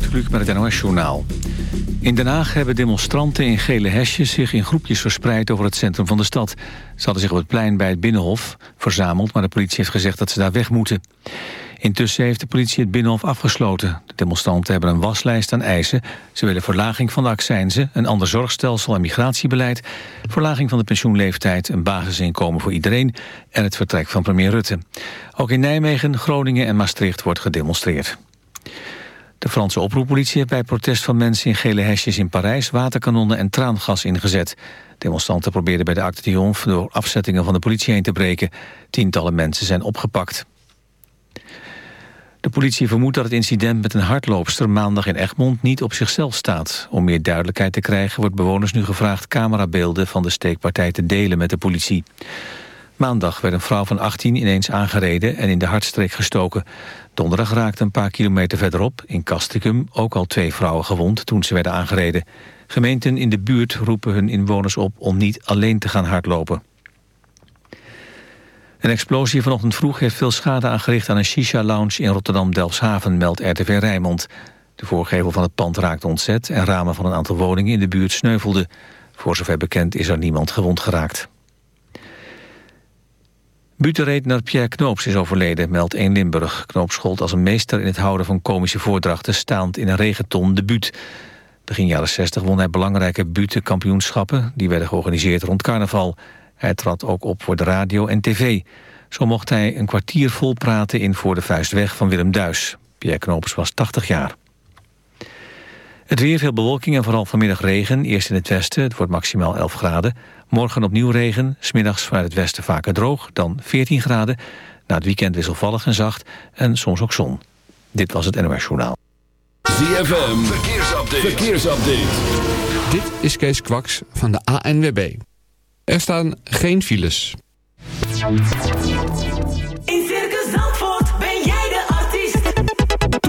Gert met het NOS Journaal. In Den Haag hebben demonstranten in gele hesjes zich in groepjes verspreid over het centrum van de stad. Ze hadden zich op het plein bij het Binnenhof verzameld, maar de politie heeft gezegd dat ze daar weg moeten. Intussen heeft de politie het Binnenhof afgesloten. De demonstranten hebben een waslijst aan eisen. Ze willen verlaging van de accijnzen, een ander zorgstelsel en migratiebeleid... verlaging van de pensioenleeftijd, een basisinkomen voor iedereen... en het vertrek van premier Rutte. Ook in Nijmegen, Groningen en Maastricht wordt gedemonstreerd. De Franse oproeppolitie heeft bij protest van mensen in gele hesjes in Parijs waterkanonnen en traangas ingezet. Demonstranten probeerden bij de Acte Triomphe door afzettingen van de politie heen te breken. Tientallen mensen zijn opgepakt. De politie vermoedt dat het incident met een hardloopster maandag in Egmond niet op zichzelf staat. Om meer duidelijkheid te krijgen wordt bewoners nu gevraagd camerabeelden van de steekpartij te delen met de politie. Maandag werd een vrouw van 18 ineens aangereden en in de hartstreek gestoken. Donderdag raakten een paar kilometer verderop, in Castricum, ook al twee vrouwen gewond toen ze werden aangereden. Gemeenten in de buurt roepen hun inwoners op om niet alleen te gaan hardlopen. Een explosie vanochtend vroeg heeft veel schade aangericht aan een shisha-lounge in Rotterdam-Delfshaven, meldt RTV Rijnmond. De voorgevel van het pand raakte ontzet en ramen van een aantal woningen in de buurt sneuvelden. Voor zover bekend is er niemand gewond geraakt. Butenredner Pierre Knoops is overleden, meldt 1 Limburg. Knoops schold als een meester in het houden van komische voordrachten... staand in een regenton de buut. Begin jaren 60 won hij belangrijke butenkampioenschappen... die werden georganiseerd rond carnaval. Hij trad ook op voor de radio en tv. Zo mocht hij een kwartier vol praten in Voor de Vuist Weg van Willem Duis. Pierre Knoops was 80 jaar. Het weer, veel bewolking en vooral vanmiddag regen. Eerst in het westen, het wordt maximaal 11 graden. Morgen opnieuw regen, smiddags vanuit het westen vaker droog, dan 14 graden. Na het weekend wisselvallig en zacht en soms ook zon. Dit was het NOS Journaal. ZFM, verkeersupdate. verkeersupdate. Dit is Kees Kwaks van de ANWB. Er staan geen files.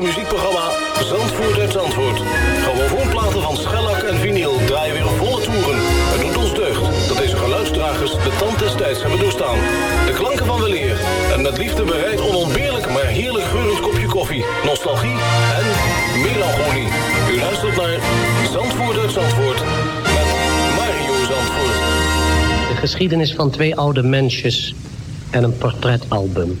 muziekprogramma Zandvoort uit Zandvoort. Grammofoonplaten van schellak en vinyl draaien weer volle toeren. Het doet ons deugd dat deze geluidsdragers de tand des tijds hebben doorstaan. De klanken van weleer en met liefde bereid onontbeerlijk maar heerlijk geurend kopje koffie, nostalgie en melancholie. U luistert naar Zandvoort uit met Mario Zandvoort. De geschiedenis van twee oude mensjes en een portretalbum.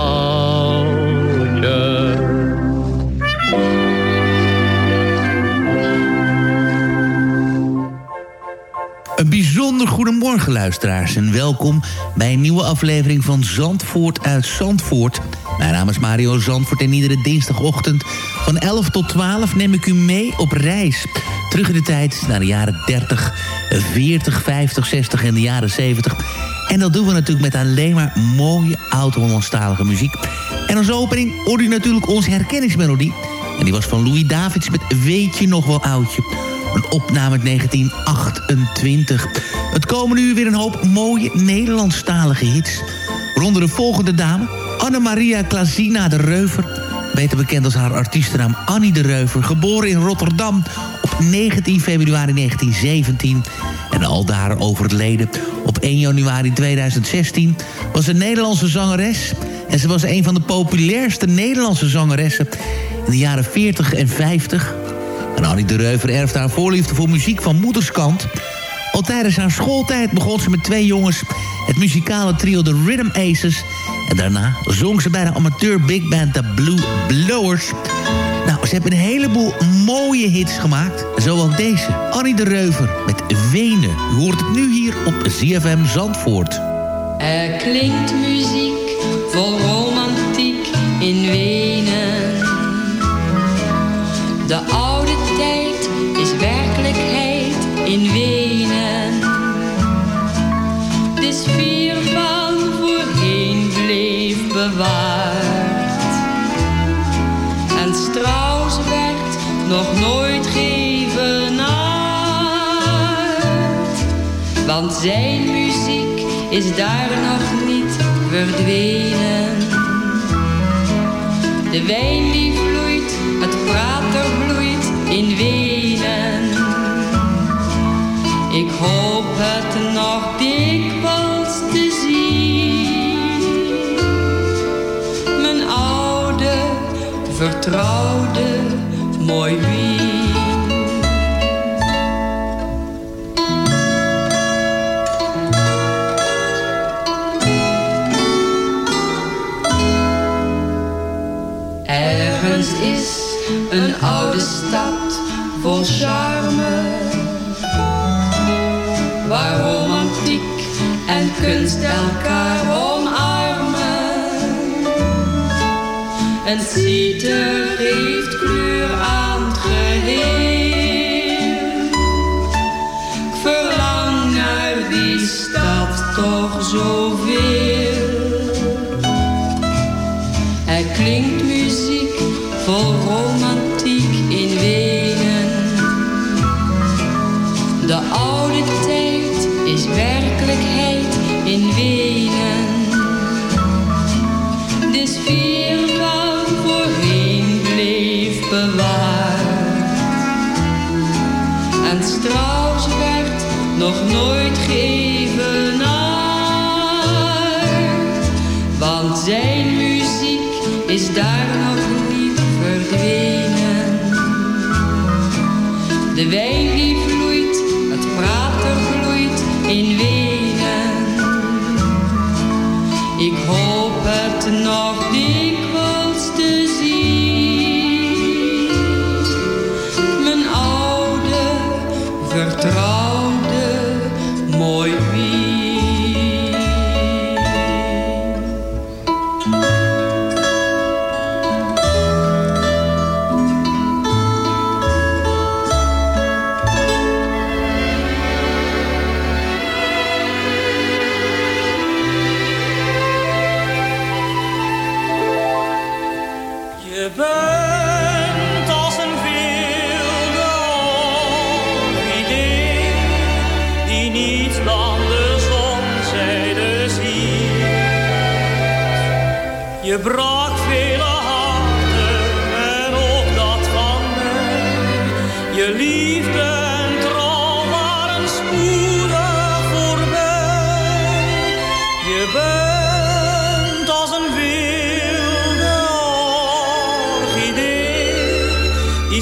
Goedemorgen luisteraars en welkom bij een nieuwe aflevering van Zandvoort uit Zandvoort. Mijn naam is Mario Zandvoort en iedere dinsdagochtend van 11 tot 12 neem ik u mee op reis. Terug in de tijd naar de jaren 30, 40, 50, 60 en de jaren 70. En dat doen we natuurlijk met alleen maar mooie oud-Hollandstalige muziek. En als opening hoort u natuurlijk onze herkenningsmelodie. En die was van Louis Davids met Weet je nog wel oudje. Een opname uit 1928. Het komen nu weer een hoop mooie Nederlandstalige hits. Waaronder de volgende dame, Anne-Maria Klazina de Reuver. Beter bekend als haar artiestennaam Annie de Reuver. Geboren in Rotterdam op 19 februari 1917. En al daar overleden op 1 januari 2016. Was een Nederlandse zangeres. En ze was een van de populairste Nederlandse zangeressen in de jaren 40 en 50. Annie de Reuver erfde haar voorliefde voor muziek van moederskant. Al tijdens haar schooltijd begon ze met twee jongens het muzikale trio The Rhythm Aces. En daarna zong ze bij de amateur big band The Blue Blowers. Nou, ze hebben een heleboel mooie hits gemaakt. Zoals deze, Annie de Reuver met Wenen. U hoort het nu hier op ZFM Zandvoort. Er klinkt muziek vol romantiek in Wenen. De in Wenen. De sfeer van voorheen bleef bewaard. En Strauss werd nog nooit geëvenaard. Want zijn muziek is daar nog niet verdwenen. De wijn vol charme. Waar romantiek en kunst elkaar omarmen. Een citer geeft kleur aan Je brak vele harten en ook dat van mij. Je liefde en trouw waren spoedig voorbij. Je bent als een wilde orchidee die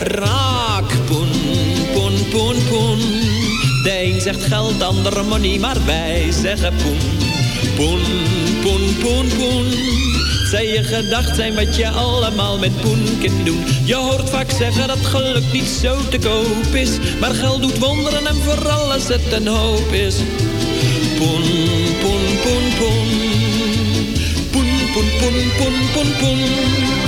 Raak, poen, poen, poen, poen. De zegt geld, de ander money, maar wij zeggen poen. Poen, poen, poen, poen. Zij je gedacht zijn wat je allemaal met poen kunt doen. Je hoort vaak zeggen dat geluk niet zo te koop is. Maar geld doet wonderen en vooral als het een hoop is. Poen, poen, poen, poen. Poen, poen, poen, poen, poen, poen.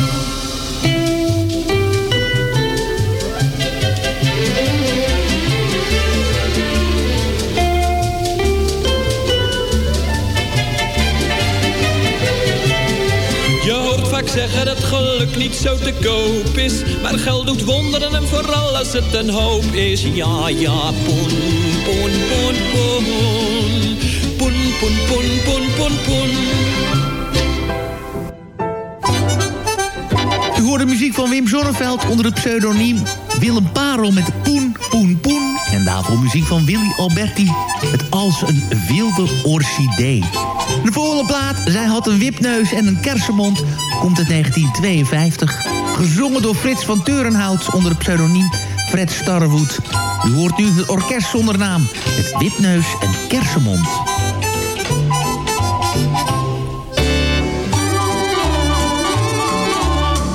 Zeggen dat geluk niet zo te koop is. Maar geld doet wonderen en vooral als het een hoop is. Ja, ja, poen, poen, poen, poen. Poen, poen, poen, poen, poen, poen. U hoort de muziek van Wim Zonneveld onder het pseudoniem Willem Parel met Poen, Poen, Poen. En daarvoor muziek van Willy Alberti met Als een wilde orchidee. De volgende plaat, zij had een wipneus en een kersenmond, komt uit 1952. Gezongen door Frits van Teurenhout onder het pseudoniem Fred Starwood. U hoort nu het orkest zonder naam met wipneus en kersenmond.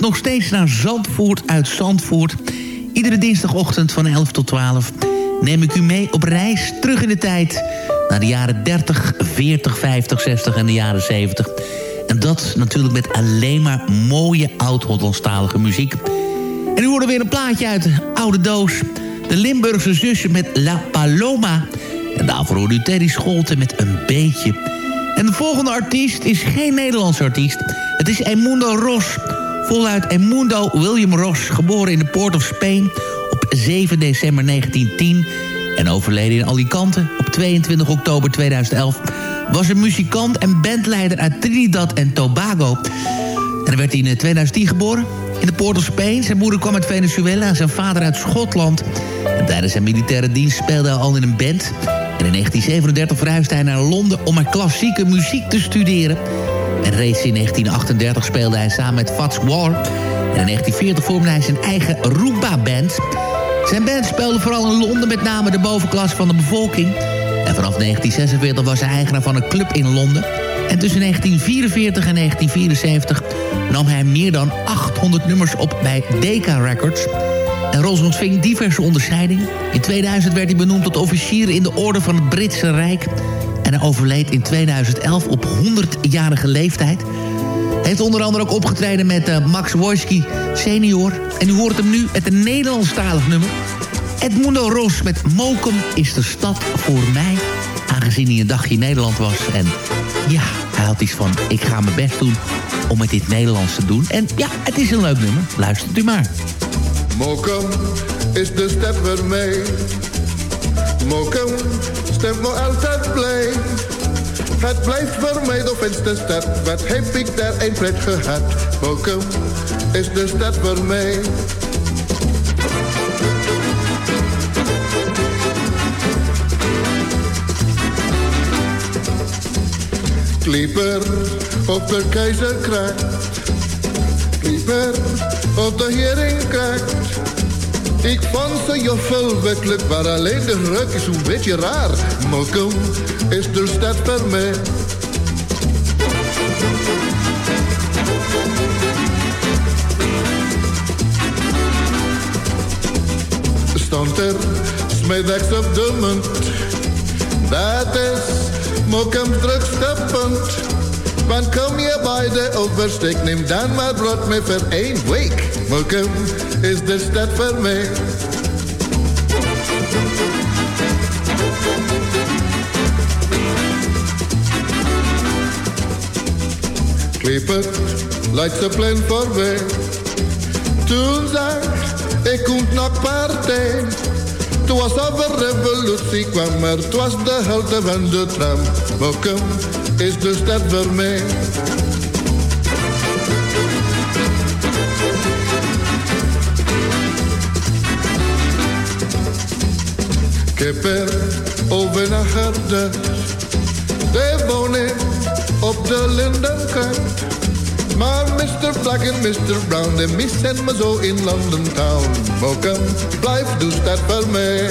Nog steeds naar Zandvoort uit Zandvoort. Iedere dinsdagochtend van 11 tot 12 neem ik u mee op reis terug in de tijd... naar de jaren 30, 40, 50, 60 en de jaren 70. En dat natuurlijk met alleen maar mooie oud-Hollandstalige muziek. En u hoorde weer een plaatje uit de oude doos. De Limburgse zusje met La Paloma. En daarvoor hoorde u Teddy Scholten met een beetje... En de volgende artiest is geen Nederlands artiest. Het is Emundo Ros. Voluit Emundo William Ros, geboren in de Port of Spain op 7 december 1910 en overleden in Alicante op 22 oktober 2011, was een muzikant en bandleider uit Trinidad en Tobago. En hij werd in 2010 geboren in de Port of Spain. Zijn moeder kwam uit Venezuela en zijn vader uit Schotland. En tijdens zijn militaire dienst speelde hij al in een band. En in 1937 verhuisde hij naar Londen om er klassieke muziek te studeren. En reeds in 1938 speelde hij samen met Fats War. En in 1940 vormde hij zijn eigen Roomba-band. Zijn band speelde vooral in Londen met name de bovenklasse van de bevolking. En vanaf 1946 was hij eigenaar van een club in Londen. En tussen 1944 en 1974 nam hij meer dan 800 nummers op bij Decca Records... En Ros ontving diverse onderscheidingen. In 2000 werd hij benoemd tot officier in de orde van het Britse Rijk. En hij overleed in 2011 op 100-jarige leeftijd. Heeft onder andere ook opgetreden met eh, Max Wojski senior. En u hoort hem nu met een Nederlandstalig nummer. Edmundo Ros met Mokum is de stad voor mij. Aangezien hij een dagje in Nederland was. En ja, hij had iets van, ik ga mijn best doen om het in het Nederlands te doen. En ja, het is een leuk nummer. Luistert u maar. Mokum is de stad voor mij. Mokum stemt me altijd blij. Het blijft voor mij de fijnste stad. Wat heb ik daar een pret gehad. Mokum is de stad voor mij. Klieper op de keizerkracht. Klieper op de heringkracht. Ik vond ze joffel werkelijk, maar alleen de ruk is een beetje raar. Mokum is de stad voor mij. Stond er smiddags op de munt. Dat is Mokum's drukste punt. Want kom je bij de oversteek, neem dan maar brood mee voor één week. Mokum is de stad voor mij. Kleper, leidt ze plan voorbij. Toen zag ik komt nog partij. Toen was over revolutie kwam, maar het was de helte van de tram. Mokum is de stad voor mij. Ik heb er over naar Garde. De woning op de Lindenkant. Maar Mr. Black en Mr. Brown, de missen me zo in London Town. Mokum, blijf dus dat voor mij.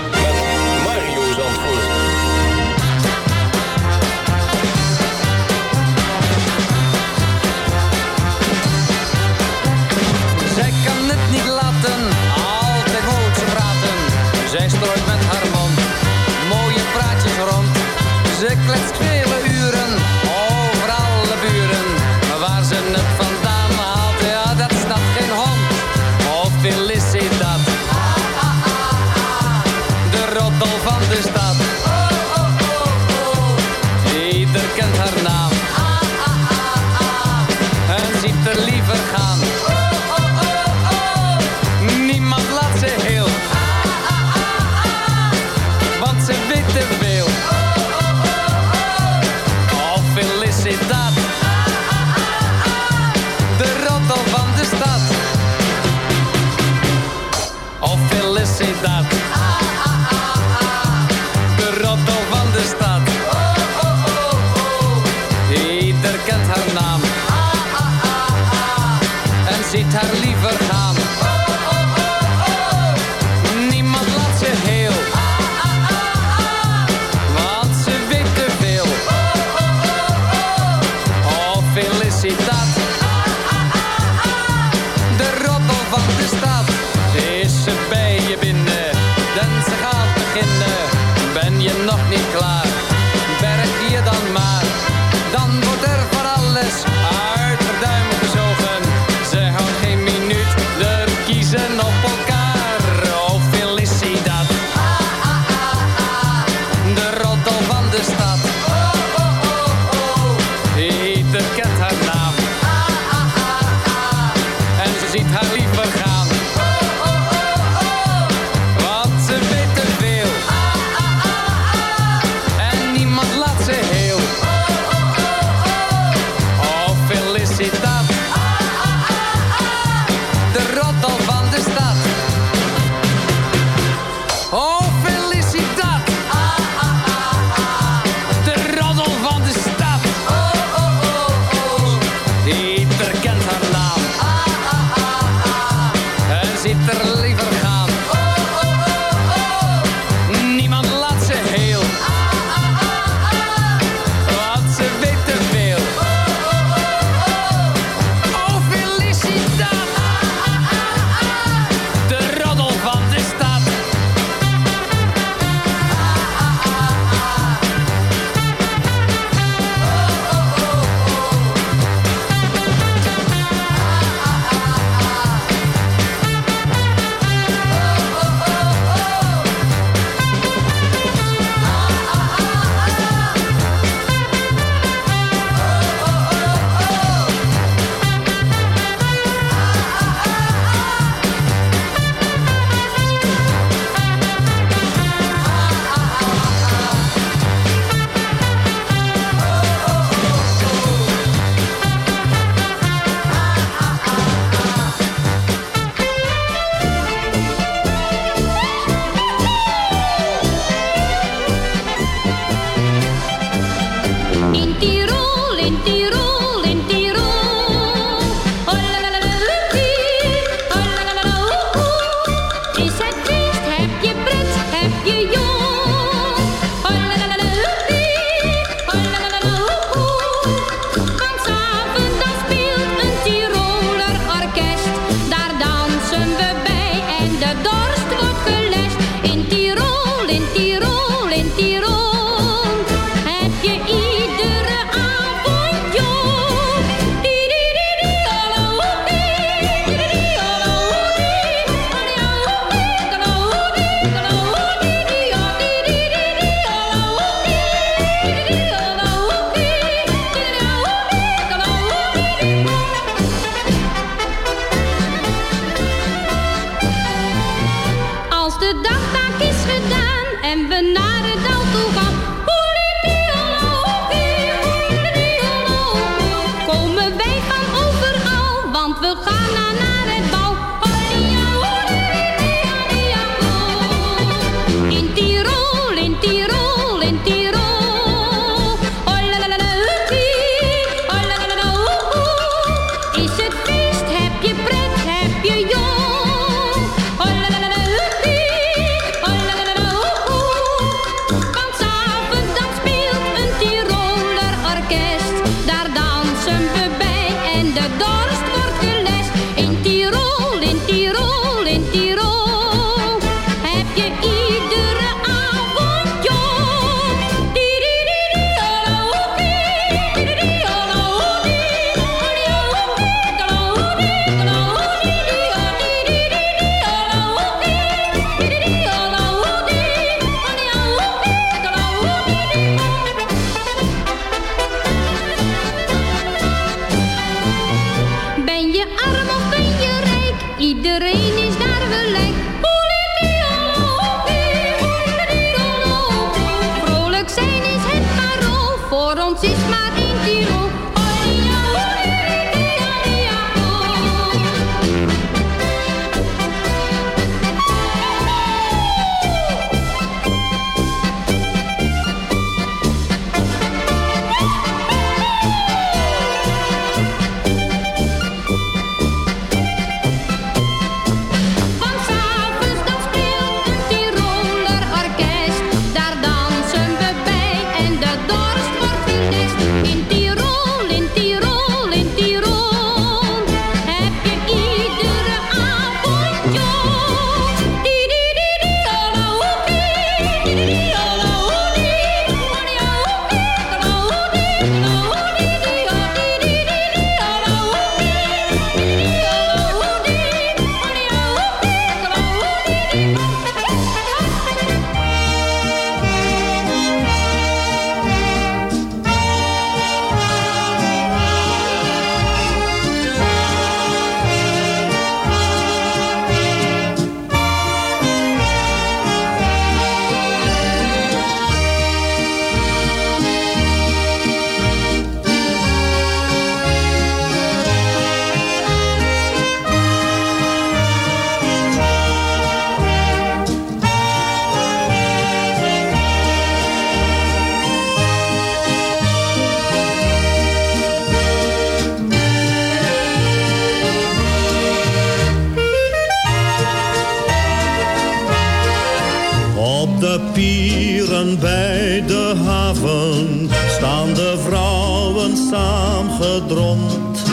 pieren bij de haven staan de vrouwen saamgedromd.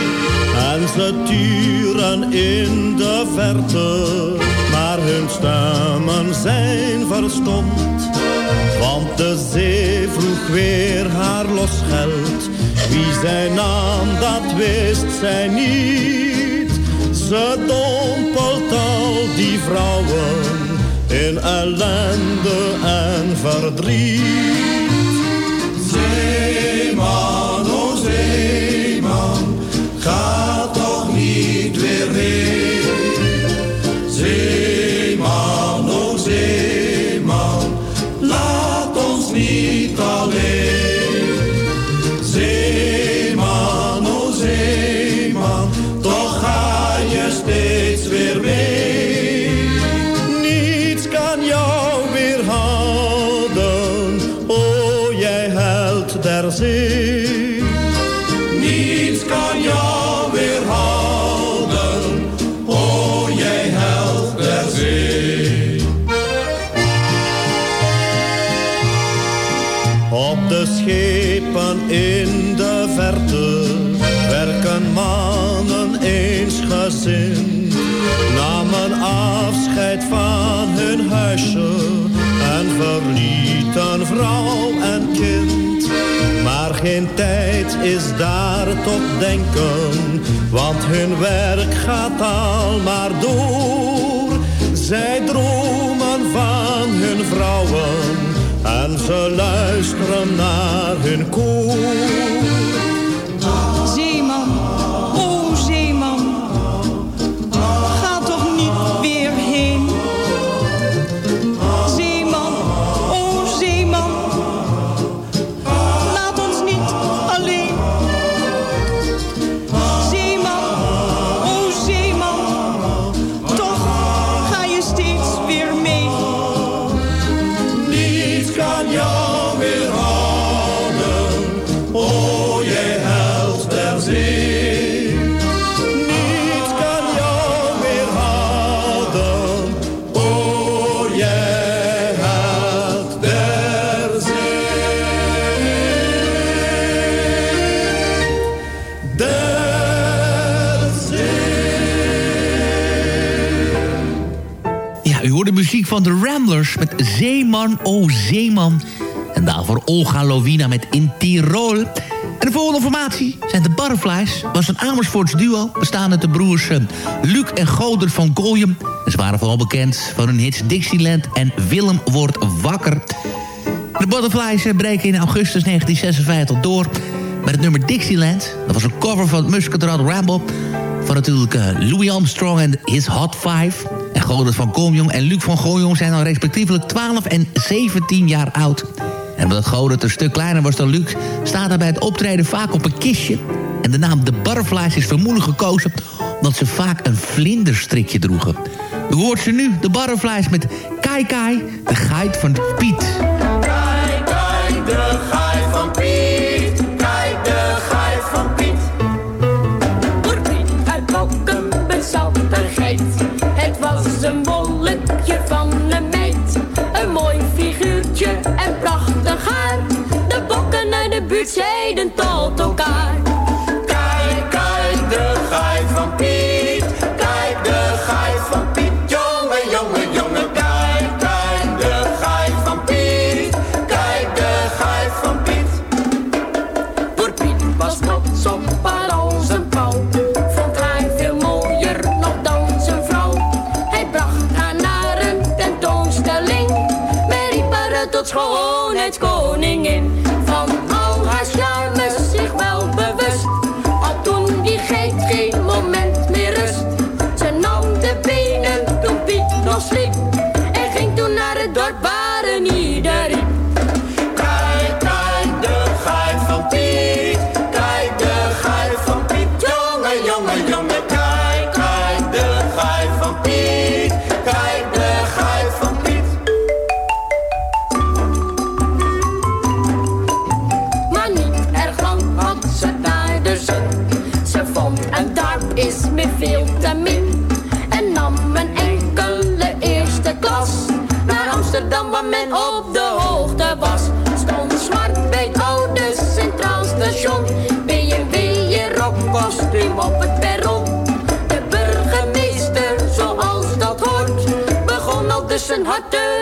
En ze turen in de verte, maar hun stemmen zijn verstomd. Want de zee vroeg weer haar losgeld. Wie zij nam, dat wist zij niet. Ze dompelt al die vrouwen in ellende en verdriet. Zeeman, geen tijd is daar tot denken, want hun werk gaat al maar door. Zij dromen van hun vrouwen en ze luisteren naar hun koor. Muziek van de Ramblers met Zeeman, oh Zeeman. En daarvoor Olga Lovina met In Tirol. En de volgende formatie zijn de Butterflies. was een Amersfoorts duo, bestaande uit de broers eh, Luc en Goder van Gooien. Ze waren vooral bekend van hun hits Dixieland en Willem wordt wakker. De Butterflies eh, breken in augustus 1956 door met het nummer Dixieland. Dat was een cover van Muscat Ramble van natuurlijk eh, Louis Armstrong en His Hot Five. En Godert van Komjong en Luc van Gooijong zijn dan respectievelijk 12 en 17 jaar oud. En omdat Godert een stuk kleiner was dan Luc... staat hij bij het optreden vaak op een kistje. En de naam The Butterflies is vermoedelijk gekozen... omdat ze vaak een vlinderstrikje droegen. U hoort ze nu, de Butterflies met Kai Kai, de geit van Piet. Tot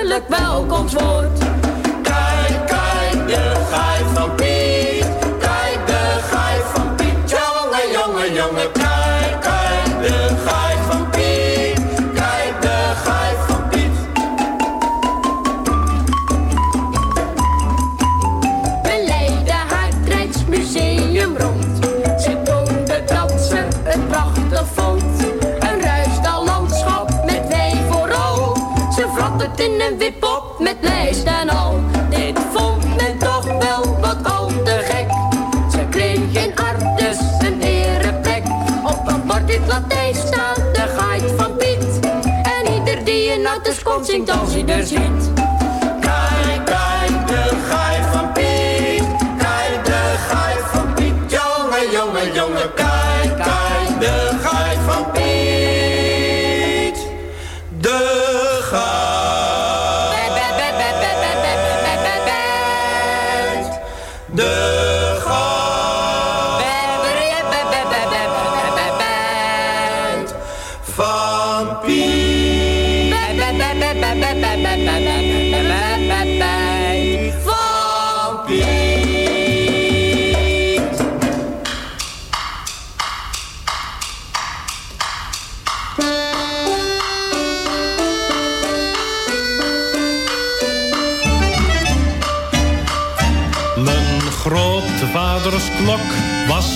hartelijk welkomstwoord. Latijn staat de geit van Piet. En ieder die een auto komt zingt als hij er ziet.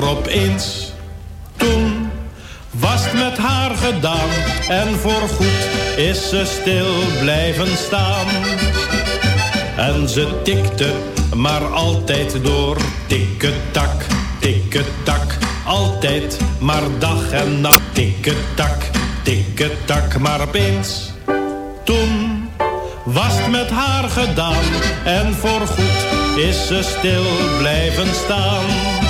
Maar opeens, toen was het met haar gedaan. En voorgoed is ze stil blijven staan. En ze tikte maar altijd door. Tikketak, tikketak, altijd maar dag en nacht. Tikketak, tikketak, maar opeens. Toen was het met haar gedaan. En voorgoed is ze stil blijven staan.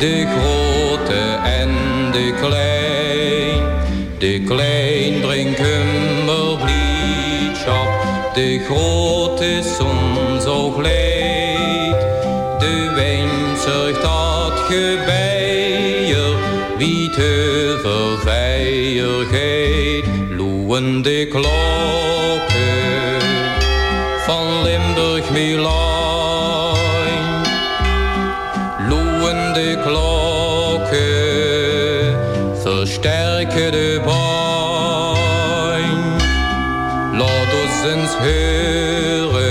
De grote en de klein. De klein brengt kummerbliedschap, de grote zon zo gleed. De wijn zorgt dat gebeier, wie te verveiligheid. Loeien de klokken versterken de baan. Laat ons horen,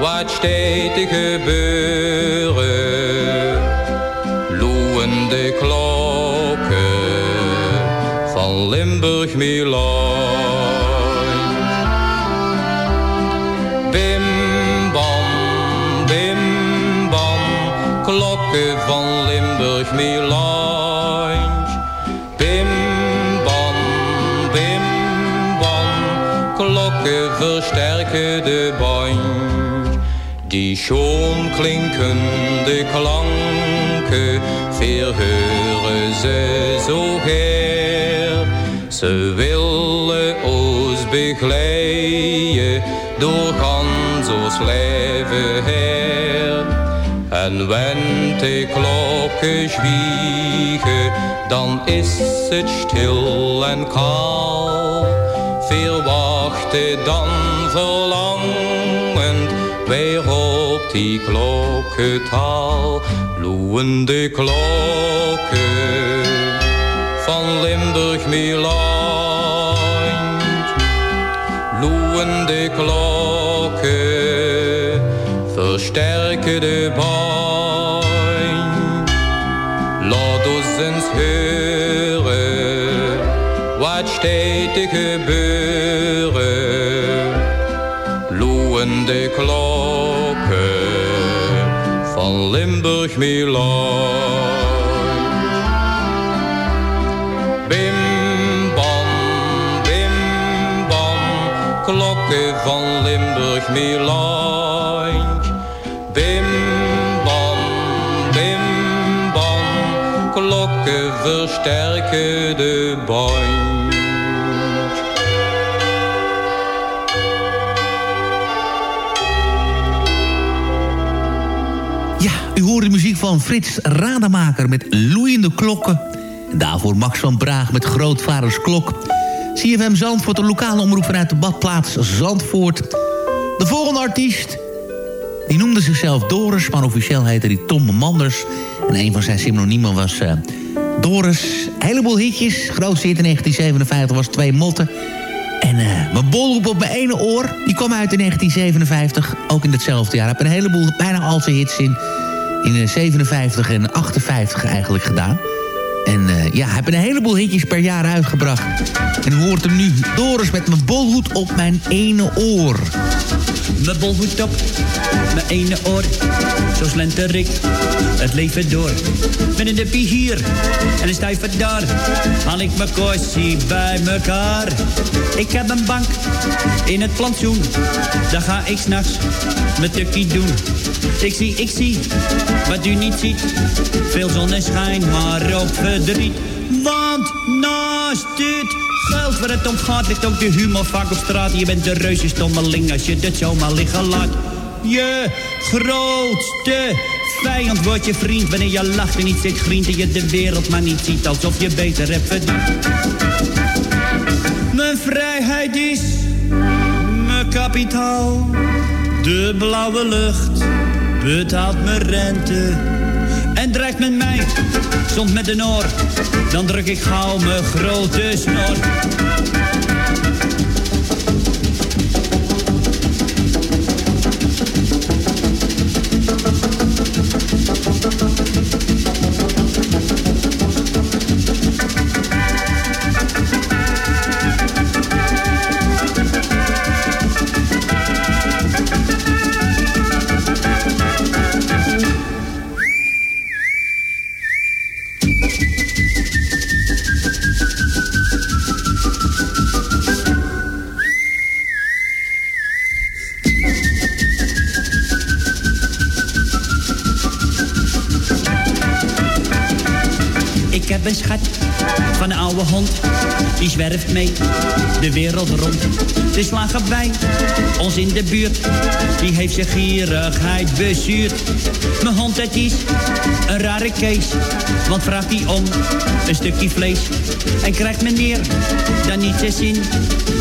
wat steeds te gebeuren. Loeien de klokken van Limburg Milaan. Bim bam, bim bam, klokken van Limburg Milaan. Klokken versterken de band. Die schoon klinkende klanken, verheuren ze zo her. Ze willen ons begeleiden door gans ons leven her. En wanneer de klokken zwiegen, dan is het stil en kaal. Wachten dan verlangend, weer op die klokkentaal. Loeien de klokken van Limburg Milaan. Loeien de klokken, versterken de band. Laat ons eens wat gebeuren. De klokken van Limburg Milaan. Bim bam, bim bam, klokken van Limburg Milaan. Bim bam, bim bam, klokken versterken de band. Van Frits Rademaker met Loeiende Klokken. En daarvoor Max van Braag met Grootvaders Klok. CFM Zandvoort, een lokale omroep vanuit de badplaats Zandvoort. De volgende artiest, die noemde zichzelf Doris... maar officieel heette hij Tom Manders. En een van zijn synoniemen was eh, Doris. Heleboel hitjes. Grootste hit in 1957 was Twee Motten. En eh, mijn bolroep op mijn ene oor, die kwam uit in 1957. Ook in hetzelfde jaar. Ik heb een heleboel, bijna al zijn hits in, in eh, 57 en 58 eigenlijk gedaan. En eh, ja, heeft een heleboel hitjes per jaar uitgebracht. En hoort hem nu. Doris met mijn bolhoed op mijn ene oor. Mijn bolhoed op, mijn ene oor. Zo slenter ik het leven door. Met een duppie hier en een stijver daar. Haal ik mijn kossie bij mekaar. Ik heb een bank in het plantsoen. Daar ga ik s'nachts mijn tukkie doen. Ik zie, ik zie, wat u niet ziet. Veel zonneschijn, maar ook verdriet. Want naast dit geld waar het om gaat, ligt ook de humor vaak op straat. Je bent de reuze stommeling als je dit zomaar liggen laat. Je grootste vijand wordt je vriend wanneer je lacht en niet zit grient en je de wereld maar niet ziet alsof je beter hebt verdiend. Mijn vrijheid is mijn kapitaal. De blauwe lucht betaalt mijn rente. Dreigt met mij, soms met de oor. Dan druk ik gauw mijn grote snor. Zwerft mee de wereld rond. De slagen bij ons in de buurt. Die heeft zijn gierigheid bezuurd. Mijn hond het is een rare kees. Want vraagt hij om een stukje vlees. En krijgt meneer dan niet zijn zin.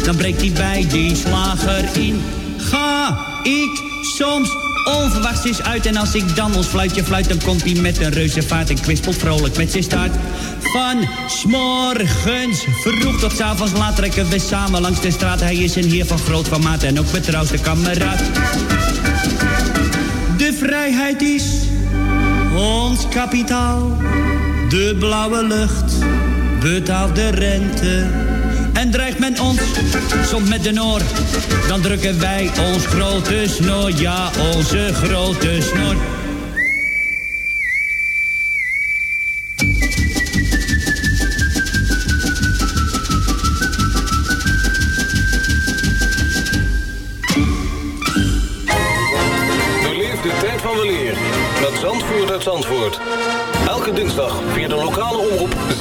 Dan breekt hij bij die slager in. Ga ik soms onverwachts is uit. En als ik dan ons fluitje fluit, dan komt hij met een reuze vaart en kwispelt vrolijk met zijn staart. Van s'morgens vroeg tot avonds laat trekken we samen langs de straat. Hij is een heer van groot formaat en ook betrouwde kameraad. De vrijheid is ons kapitaal. De blauwe lucht betaalt de rente. En dreigt men ons soms met de noor, dan drukken wij ons grote snor, ja, onze grote snor. Beleef de tijd van weleer met Zandvoort uit Zandvoort. Elke dinsdag via de lokale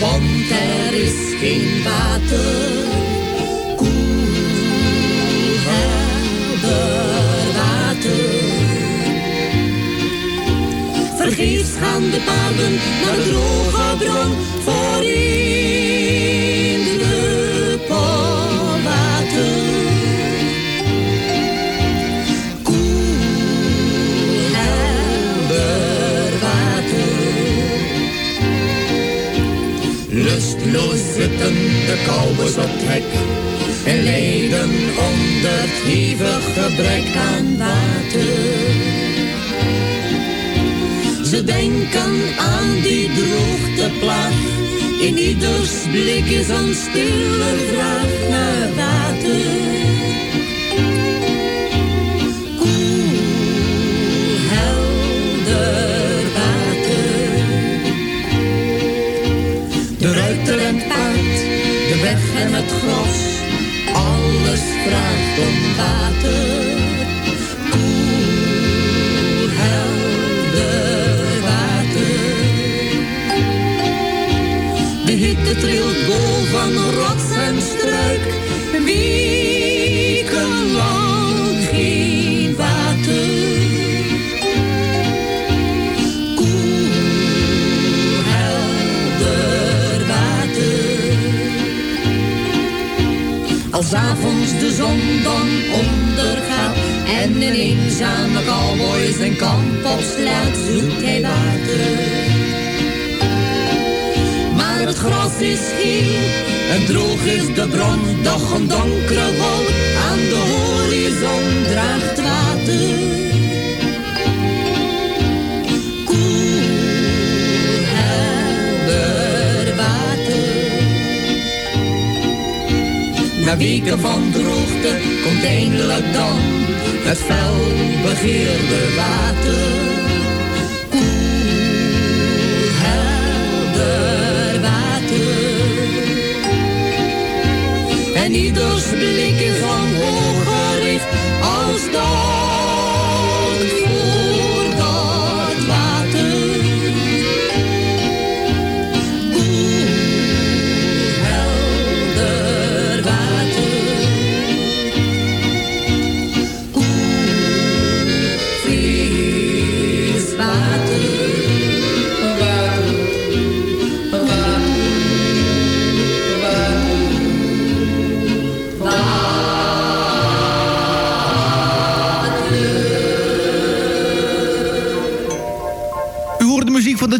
want er is geen water. Koel, helder water. Vergeefs gaan de paarden naar de droge bron voor in de het hek en lijden onder hevig gebrek aan water. Ze denken aan die droogteplaag, in ieders blik is een stille vraag naar water. Weg en het gras, alles vraagt om water. Koel, helder water. De hitte trilt bol van rots en struik, wekenlang de zon dan ondergaat en een eenzame cowboy zijn kamp opslaat, zoekt hij water. Maar het gras is geel en droog is de bron, doch een donkere wolk aan de horizon draagt water. Na weken van droogte komt eindelijk dan het fel begeerde water. Koel, helder water. En ieders blik is van hoog gericht als dank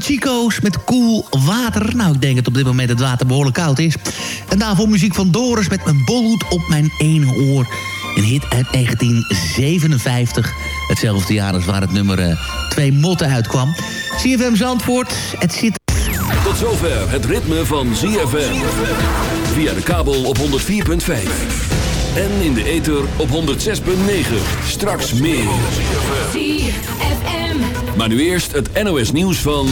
Chico's met Cool Water. Nou, ik denk dat op dit moment het water behoorlijk koud is. En daarvoor muziek van Doris met een bolhoed op mijn ene oor. Een hit uit 1957. Hetzelfde jaar als waar het nummer eh, Twee Motten uitkwam. CFM Zandvoort, het zit... Tot zover het ritme van ZFM. Via de kabel op 104.5. En in de ether op 106.9. Straks meer. Maar nu eerst het NOS nieuws van...